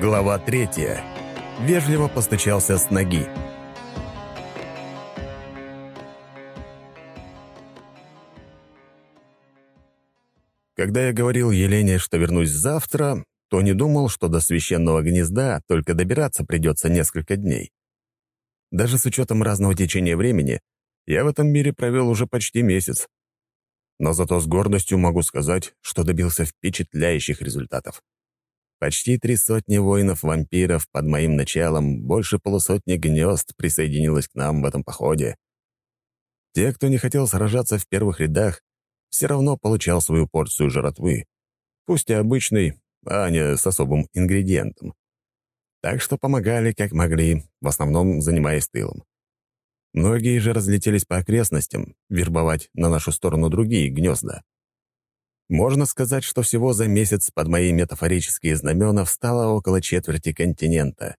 Глава третья. Вежливо постучался с ноги. Когда я говорил Елене, что вернусь завтра, то не думал, что до священного гнезда только добираться придется несколько дней. Даже с учетом разного течения времени, я в этом мире провел уже почти месяц. Но зато с гордостью могу сказать, что добился впечатляющих результатов. Почти три сотни воинов-вампиров под моим началом, больше полусотни гнезд присоединилось к нам в этом походе. Те, кто не хотел сражаться в первых рядах, все равно получал свою порцию жратвы, пусть и обычный, а не с особым ингредиентом. Так что помогали, как могли, в основном занимаясь тылом. Многие же разлетелись по окрестностям, вербовать на нашу сторону другие гнезда. Можно сказать, что всего за месяц под мои метафорические знамена встало около четверти континента.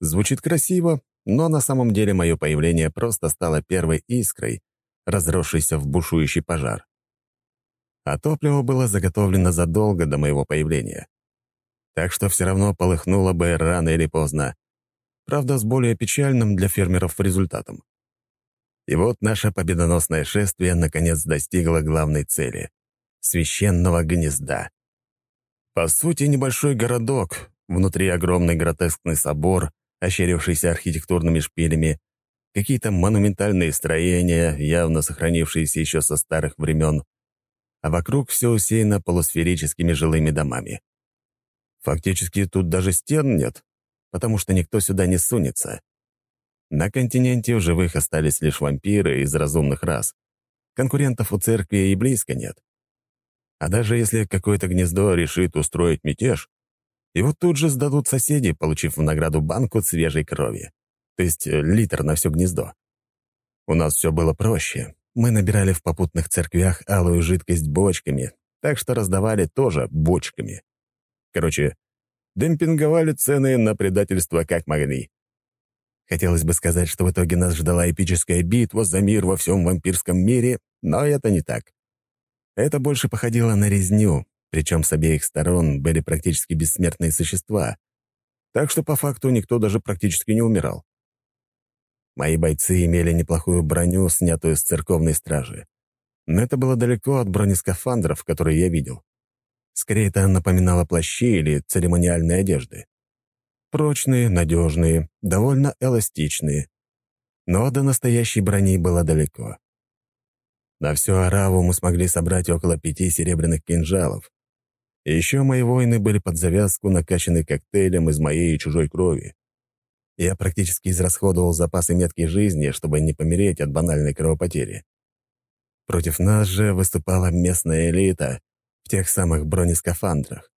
Звучит красиво, но на самом деле мое появление просто стало первой искрой, разросшейся в бушующий пожар. А топливо было заготовлено задолго до моего появления. Так что все равно полыхнуло бы рано или поздно. Правда, с более печальным для фермеров результатом. И вот наше победоносное шествие наконец достигло главной цели священного гнезда. По сути, небольшой городок, внутри огромный гротескный собор, ощерившийся архитектурными шпилями, какие-то монументальные строения, явно сохранившиеся еще со старых времен, а вокруг все усеяно полусферическими жилыми домами. Фактически тут даже стен нет, потому что никто сюда не сунется. На континенте в живых остались лишь вампиры из разумных рас. Конкурентов у церкви и близко нет. А даже если какое-то гнездо решит устроить мятеж, его тут же сдадут соседи, получив в награду банку свежей крови. То есть э, литр на все гнездо. У нас все было проще. Мы набирали в попутных церквях алую жидкость бочками, так что раздавали тоже бочками. Короче, демпинговали цены на предательство как могли. Хотелось бы сказать, что в итоге нас ждала эпическая битва за мир во всем вампирском мире, но это не так. Это больше походило на резню, причем с обеих сторон были практически бессмертные существа, так что по факту никто даже практически не умирал. Мои бойцы имели неплохую броню, снятую с церковной стражи. Но это было далеко от бронескафандров, которые я видел. Скорее, это напоминало плащи или церемониальные одежды. Прочные, надежные, довольно эластичные. Но до настоящей брони было далеко. На всю Араву мы смогли собрать около пяти серебряных кинжалов. Еще мои воины были под завязку накачаны коктейлем из моей и чужой крови. Я практически израсходовал запасы меткой жизни, чтобы не помереть от банальной кровопотери. Против нас же выступала местная элита в тех самых бронескафандрах.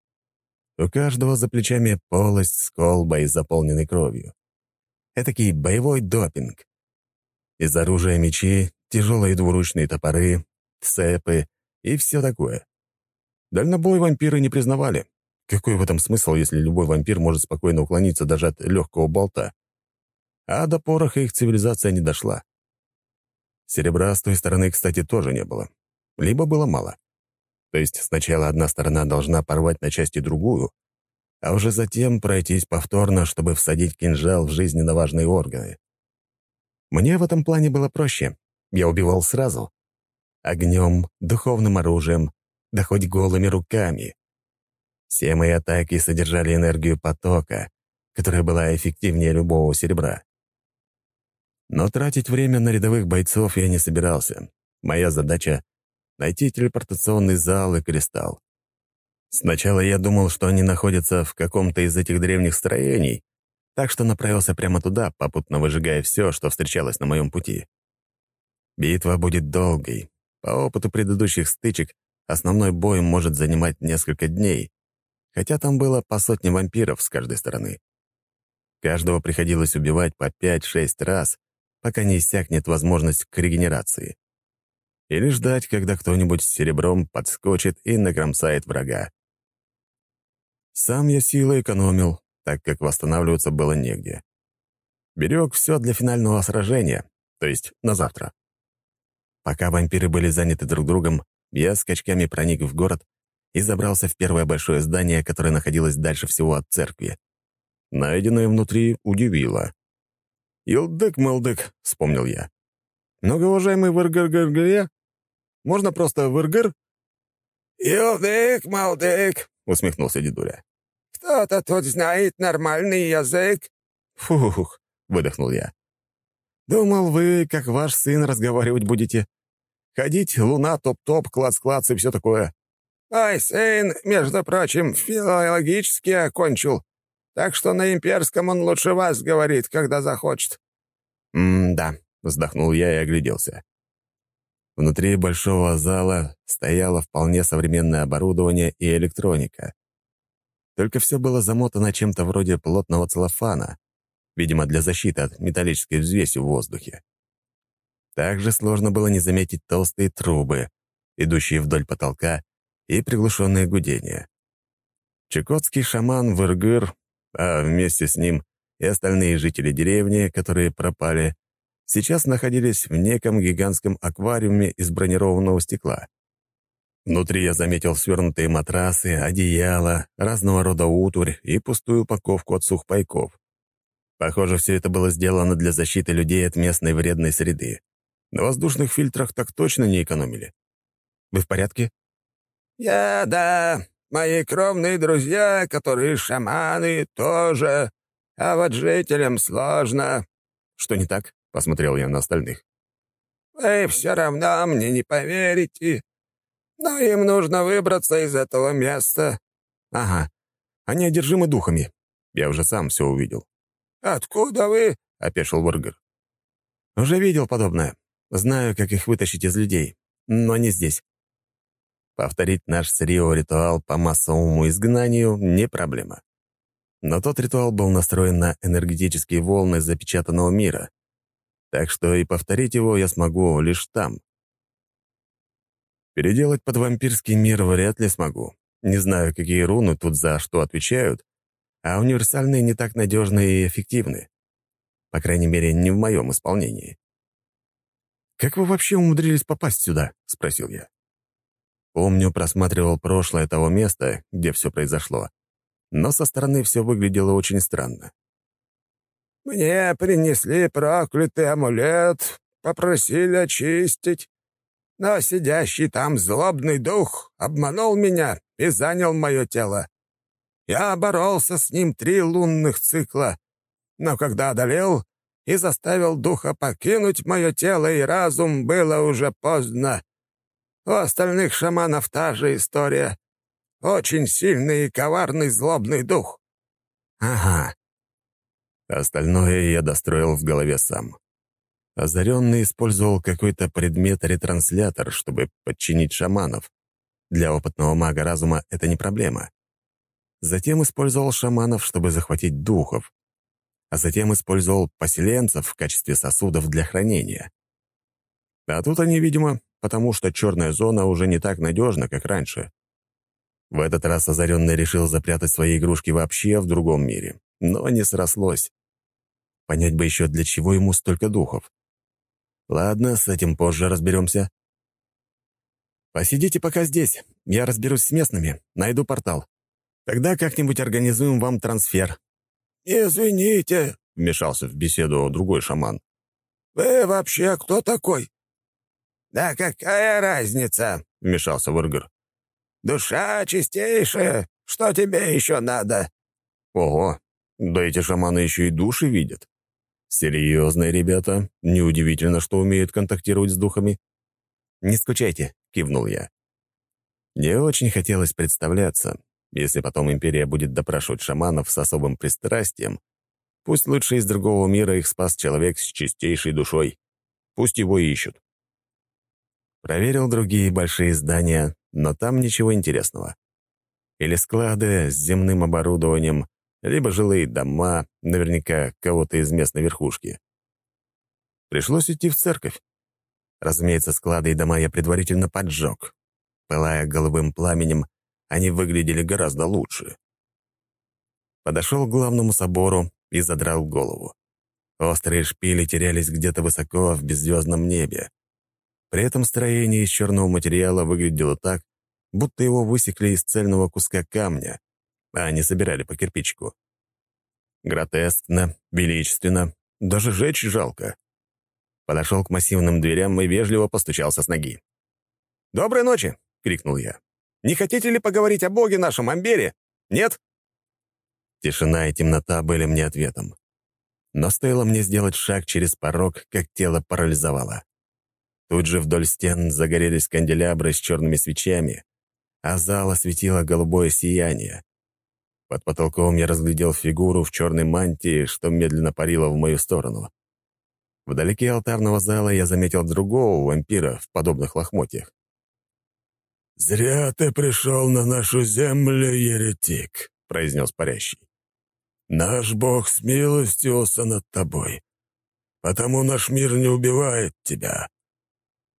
У каждого за плечами полость с колбой, заполненной кровью. Этакий боевой допинг. Из оружия мечи тяжелые двуручные топоры, цепы и все такое. Дальнобой вампиры не признавали. Какой в этом смысл, если любой вампир может спокойно уклониться даже от легкого болта? А до пороха их цивилизация не дошла. Серебра с той стороны, кстати, тоже не было. Либо было мало. То есть сначала одна сторона должна порвать на части другую, а уже затем пройтись повторно, чтобы всадить кинжал в жизненно важные органы. Мне в этом плане было проще. Я убивал сразу. Огнем, духовным оружием, да хоть голыми руками. Все мои атаки содержали энергию потока, которая была эффективнее любого серебра. Но тратить время на рядовых бойцов я не собирался. Моя задача — найти телепортационный зал и кристалл. Сначала я думал, что они находятся в каком-то из этих древних строений, так что направился прямо туда, попутно выжигая все, что встречалось на моем пути. Битва будет долгой. По опыту предыдущих стычек основной бой может занимать несколько дней, хотя там было по сотне вампиров с каждой стороны. Каждого приходилось убивать по 5-6 раз, пока не иссякнет возможность к регенерации. Или ждать, когда кто-нибудь с серебром подскочит и накромсает врага. Сам я силы экономил, так как восстанавливаться было негде. Берег все для финального сражения, то есть на завтра. Пока вампиры были заняты друг другом, я скачками проник в город и забрался в первое большое здание, которое находилось дальше всего от церкви. Найденное внутри удивило. «Илдык-малдык», — вспомнил я. «Многоуважаемый Выргыр-Гыргыря? Можно просто Выргыр?» «Илдык-малдык», — усмехнулся дедуля. «Кто-то тут знает нормальный язык». «Фух», — выдохнул я. «Думал, вы, как ваш сын, разговаривать будете. Ходить, луна, топ-топ, клац-клац и все такое». «Мой сын, между прочим, филологически окончил, так что на имперском он лучше вас говорит, когда захочет». «М-да», — вздохнул я и огляделся. Внутри большого зала стояло вполне современное оборудование и электроника. Только все было замотано чем-то вроде плотного целлофана, видимо, для защиты от металлической взвеси в воздухе. Также сложно было не заметить толстые трубы, идущие вдоль потолка, и приглушенное гудение. Чукотский шаман Выргыр, а вместе с ним и остальные жители деревни, которые пропали, сейчас находились в неком гигантском аквариуме из бронированного стекла. Внутри я заметил свернутые матрасы, одеяла, разного рода утварь и пустую упаковку от сухпайков. Похоже, все это было сделано для защиты людей от местной вредной среды. На воздушных фильтрах так точно не экономили. Вы в порядке? «Я, да. Мои кровные друзья, которые шаманы, тоже. А вот жителям сложно». «Что не так?» — посмотрел я на остальных. «Вы все равно мне не поверите. Но им нужно выбраться из этого места». «Ага. Они одержимы духами. Я уже сам все увидел». «Откуда вы?» — опешил Варгар. «Уже видел подобное. Знаю, как их вытащить из людей. Но не здесь. Повторить наш с Рио ритуал по массовому изгнанию — не проблема. Но тот ритуал был настроен на энергетические волны запечатанного мира. Так что и повторить его я смогу лишь там. Переделать под вампирский мир вряд ли смогу. Не знаю, какие руны тут за что отвечают, а универсальные не так надежны и эффективны. По крайней мере, не в моем исполнении. «Как вы вообще умудрились попасть сюда?» — спросил я. Помню, просматривал прошлое того места, где все произошло, но со стороны все выглядело очень странно. «Мне принесли проклятый амулет, попросили очистить, но сидящий там злобный дух обманул меня и занял мое тело. Я боролся с ним три лунных цикла, но когда одолел и заставил духа покинуть мое тело и разум, было уже поздно. У остальных шаманов та же история. Очень сильный и коварный злобный дух». «Ага». Остальное я достроил в голове сам. Озаренный использовал какой-то предмет-ретранслятор, чтобы подчинить шаманов. Для опытного мага разума это не проблема. Затем использовал шаманов, чтобы захватить духов. А затем использовал поселенцев в качестве сосудов для хранения. А тут они, видимо, потому что черная зона уже не так надежна, как раньше. В этот раз озаренный решил запрятать свои игрушки вообще в другом мире, но не срослось. Понять бы еще, для чего ему столько духов. Ладно, с этим позже разберемся. Посидите пока здесь, я разберусь с местными, найду портал. Тогда как-нибудь организуем вам трансфер». «Извините», — вмешался в беседу другой шаман. «Вы вообще кто такой?» «Да какая разница?» — вмешался Вургер. «Душа чистейшая. Что тебе еще надо?» «Ого, да эти шаманы еще и души видят. Серьезные ребята. Неудивительно, что умеют контактировать с духами». «Не скучайте», — кивнул я. Не очень хотелось представляться. Если потом Империя будет допрашивать шаманов с особым пристрастием, пусть лучше из другого мира их спас человек с чистейшей душой. Пусть его ищут. Проверил другие большие здания, но там ничего интересного. Или склады с земным оборудованием, либо жилые дома, наверняка кого-то из местной верхушки. Пришлось идти в церковь. Разумеется, склады и дома я предварительно поджег. Пылая голубым пламенем, они выглядели гораздо лучше. Подошел к главному собору и задрал голову. Острые шпили терялись где-то высоко в беззвездном небе. При этом строение из черного материала выглядело так, будто его высекли из цельного куска камня, а не собирали по кирпичику. Гротескно, величественно, даже жечь жалко. Подошел к массивным дверям и вежливо постучался с ноги. «Доброй ночи!» — крикнул я. «Не хотите ли поговорить о боге нашем, Амбере? Нет?» Тишина и темнота были мне ответом. Но стоило мне сделать шаг через порог, как тело парализовало. Тут же вдоль стен загорелись канделябры с черными свечами, а зал осветило голубое сияние. Под потолком я разглядел фигуру в черной мантии, что медленно парила в мою сторону. Вдалеке алтарного зала я заметил другого вампира в подобных лохмотьях. «Зря ты пришел на нашу землю, еретик», — произнес парящий. «Наш Бог смилостивился над тобой, потому наш мир не убивает тебя.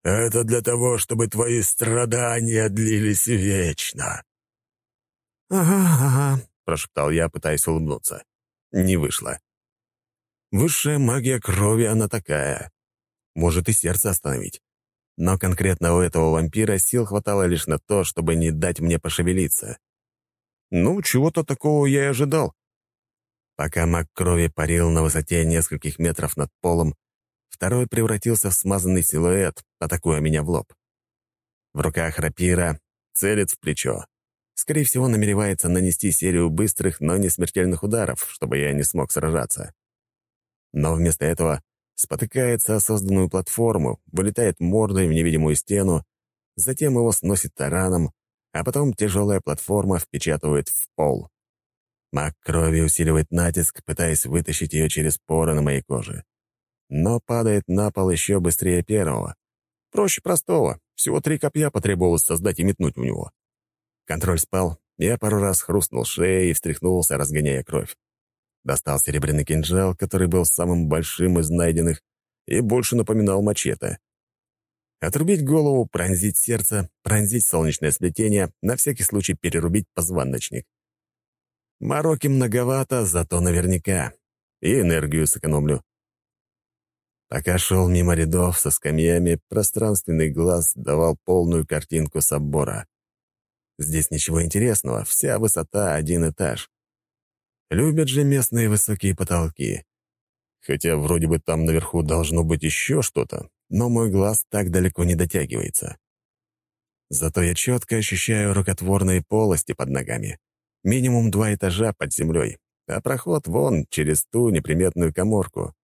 Это для того, чтобы твои страдания длились вечно». «Ага, ага», — прошептал я, пытаясь улыбнуться. Не вышло. Высшая магия крови она такая. Может и сердце остановить. Но конкретно у этого вампира сил хватало лишь на то, чтобы не дать мне пошевелиться. Ну, чего-то такого я и ожидал. Пока маг крови парил на высоте нескольких метров над полом, второй превратился в смазанный силуэт, атакуя меня в лоб. В руках рапира целит в плечо. Скорее всего, намеревается нанести серию быстрых, но не смертельных ударов, чтобы я не смог сражаться. Но вместо этого спотыкается о созданную платформу, вылетает мордой в невидимую стену, затем его сносит тараном, а потом тяжелая платформа впечатывает в пол. Маг крови усиливает натиск, пытаясь вытащить ее через поры на моей коже. Но падает на пол еще быстрее первого. Проще простого. Всего три копья потребовалось создать и метнуть в него. Контроль спал, я пару раз хрустнул шеей и встряхнулся, разгоняя кровь. Достал серебряный кинжал, который был самым большим из найденных и больше напоминал мачете. Отрубить голову, пронзить сердце, пронзить солнечное сплетение, на всякий случай перерубить позвоночник. Мороки многовато, зато наверняка. И энергию сэкономлю. Пока шел мимо рядов со скамьями, пространственный глаз давал полную картинку собора. Здесь ничего интересного, вся высота — один этаж. Любят же местные высокие потолки. Хотя вроде бы там наверху должно быть еще что-то, но мой глаз так далеко не дотягивается. Зато я четко ощущаю рукотворные полости под ногами. Минимум два этажа под землей, а проход вон через ту неприметную коморку.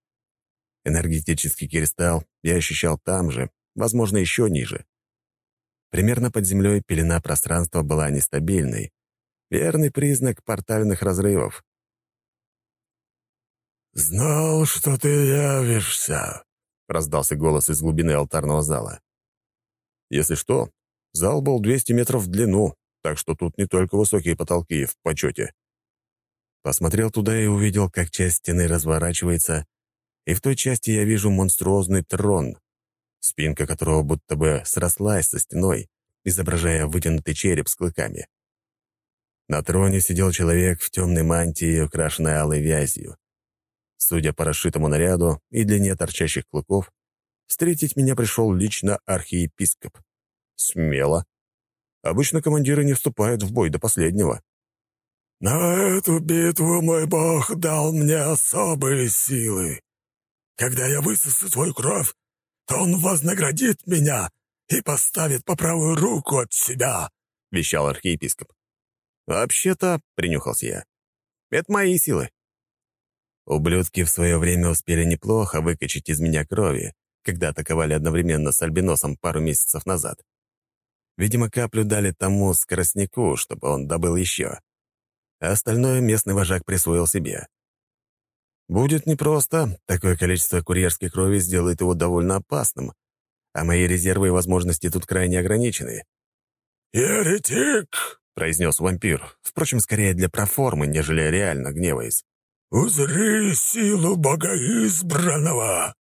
Энергетический кристалл я ощущал там же, возможно, еще ниже. Примерно под землей пелена пространства была нестабильной. Верный признак портальных разрывов. «Знал, что ты явишься», — раздался голос из глубины алтарного зала. Если что, зал был 200 метров в длину, так что тут не только высокие потолки в почете. Посмотрел туда и увидел, как часть стены разворачивается, и в той части я вижу монструозный трон, спинка которого будто бы срослась со стеной, изображая вытянутый череп с клыками. На троне сидел человек в темной мантии, украшенной алой вязью. Судя по расшитому наряду и длине торчащих клыков, встретить меня пришел лично архиепископ. Смело. Обычно командиры не вступают в бой до последнего. «На эту битву мой бог дал мне особые силы. Когда я высосу твою кровь, то он вознаградит меня и поставит по правую руку от себя», — вещал архиепископ. «Вообще-то», — принюхался я, — «это мои силы. Ублюдки в свое время успели неплохо выкачать из меня крови, когда атаковали одновременно с альбиносом пару месяцев назад. Видимо, каплю дали тому скоростнику, чтобы он добыл еще. А остальное местный вожак присвоил себе. Будет непросто, такое количество курьерской крови сделает его довольно опасным, а мои резервы и возможности тут крайне ограничены. «Еретик!» — произнес вампир, впрочем, скорее для проформы, нежели реально гневаясь. «Узри силу богоизбранного!»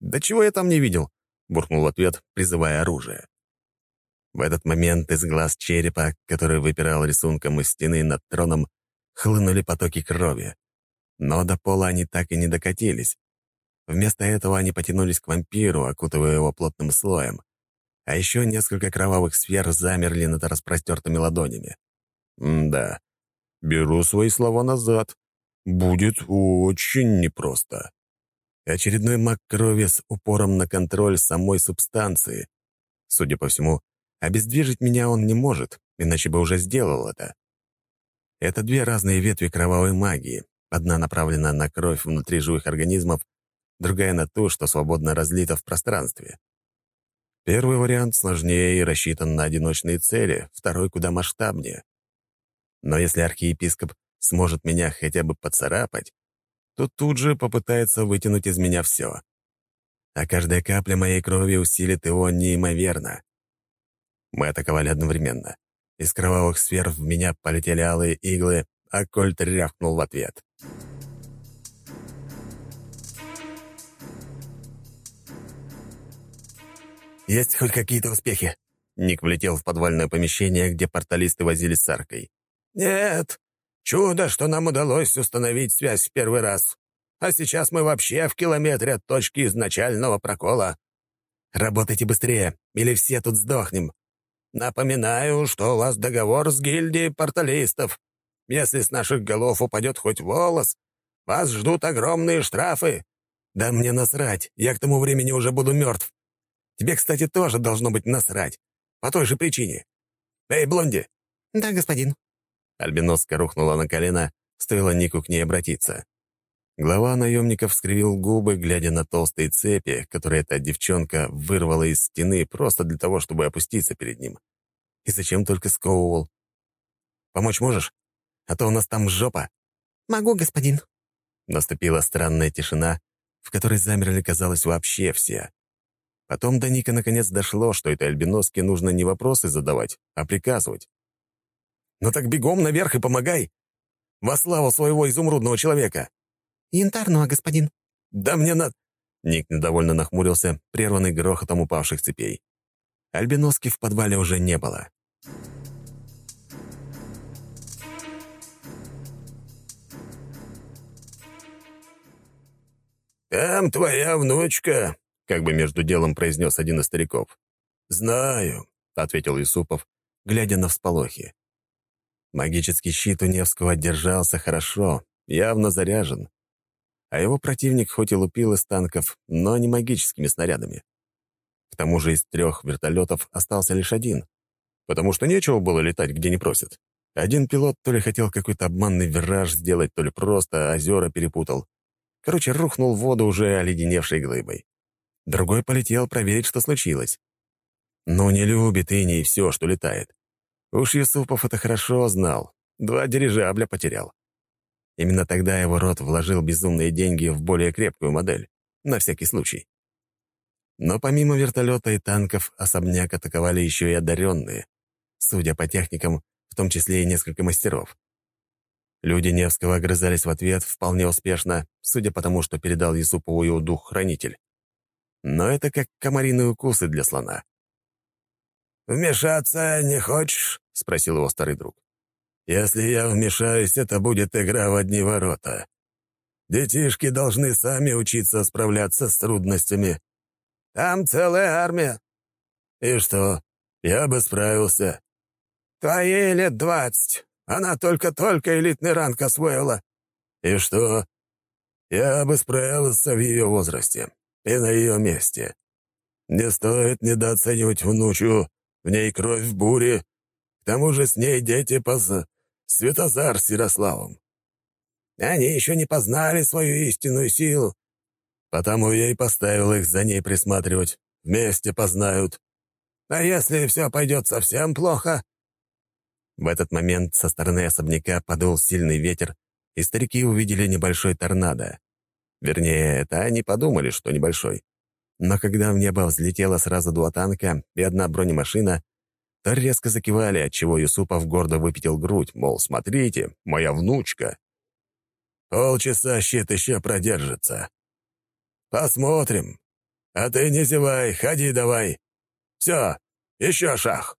«Да чего я там не видел?» — буркнул в ответ, призывая оружие. В этот момент из глаз черепа, который выпирал рисунком из стены над троном, хлынули потоки крови. Но до пола они так и не докатились. Вместо этого они потянулись к вампиру, окутывая его плотным слоем. А еще несколько кровавых сфер замерли над распростертыми ладонями. М да, беру свои слова назад. Будет очень непросто. Очередной маг крови с упором на контроль самой субстанции. Судя по всему, обездвижить меня он не может, иначе бы уже сделал это. Это две разные ветви кровавой магии. Одна направлена на кровь внутри живых организмов, другая на то, что свободно разлито в пространстве. Первый вариант сложнее и рассчитан на одиночные цели, второй куда масштабнее. Но если архиепископ сможет меня хотя бы поцарапать, то тут же попытается вытянуть из меня все. А каждая капля моей крови усилит его неимоверно. Мы атаковали одновременно. Из кровавых сфер в меня полетели алые иглы, а Кольт рявкнул в ответ. «Есть хоть какие-то успехи?» Ник влетел в подвальное помещение, где порталисты возились с аркой. «Нет. Чудо, что нам удалось установить связь в первый раз. А сейчас мы вообще в километре от точки изначального прокола. Работайте быстрее, или все тут сдохнем. Напоминаю, что у вас договор с гильдией порталистов. Если с наших голов упадет хоть волос, вас ждут огромные штрафы». «Да мне насрать, я к тому времени уже буду мертв. Тебе, кстати, тоже должно быть насрать. По той же причине. Эй, Блонди!» «Да, господин». Альбиноска рухнула на колено, стоило Нику к ней обратиться. Глава наемников скривил губы, глядя на толстые цепи, которые эта девчонка вырвала из стены просто для того, чтобы опуститься перед ним. И зачем только сковывал? «Помочь можешь? А то у нас там жопа». «Могу, господин». Наступила странная тишина, в которой замерли, казалось, вообще все. Потом до Ника наконец дошло, что этой альбиноске нужно не вопросы задавать, а приказывать. «Ну так бегом наверх и помогай! Во славу своего изумрудного человека!» «Янтарного, господин». «Да мне на...» Ник недовольно нахмурился, прерванный грохотом упавших цепей. Альбиноски в подвале уже не было. «Там твоя внучка», — как бы между делом произнес один из стариков. «Знаю», — ответил Юсупов, глядя на всполохи. Магический щит у Невского держался хорошо, явно заряжен. А его противник хоть и лупил из танков, но не магическими снарядами. К тому же из трех вертолетов остался лишь один, потому что нечего было летать, где не просят. Один пилот то ли хотел какой-то обманный вираж сделать, то ли просто озера перепутал. Короче, рухнул в воду уже оледеневшей глыбой. Другой полетел проверить, что случилось. Но не любит и все, что летает. Уж Юсупов это хорошо знал. Два дирижабля потерял. Именно тогда его род вложил безумные деньги в более крепкую модель, на всякий случай. Но помимо вертолета и танков, особняк атаковали еще и одаренные, судя по техникам, в том числе и несколько мастеров. Люди Невского огрызались в ответ вполне успешно, судя по тому, что передал Юсупову его дух-хранитель. Но это как комариные укусы для слона. «Вмешаться не хочешь?» — спросил его старый друг. «Если я вмешаюсь, это будет игра в одни ворота. Детишки должны сами учиться справляться с трудностями». «Там целая армия». «И что? Я бы справился». «Твоей лет двадцать. Она только-только элитный ранг освоила». «И что? Я бы справился в ее возрасте и на ее месте. Не стоит недооценивать внучу, в ней кровь в буре. Тому же с ней дети поз... Светозар с Ярославом. Они еще не познали свою истинную силу. Потому я и поставил их за ней присматривать. Вместе познают. А если все пойдет совсем плохо?» В этот момент со стороны особняка подул сильный ветер, и старики увидели небольшой торнадо. Вернее, это они подумали, что небольшой. Но когда в небо взлетело сразу два танка и одна бронемашина, то резко закивали, отчего Юсупов гордо выпятил грудь, мол, смотрите, моя внучка. Полчаса щит еще продержится. Посмотрим. А ты не зевай, ходи давай. Все, еще шаг.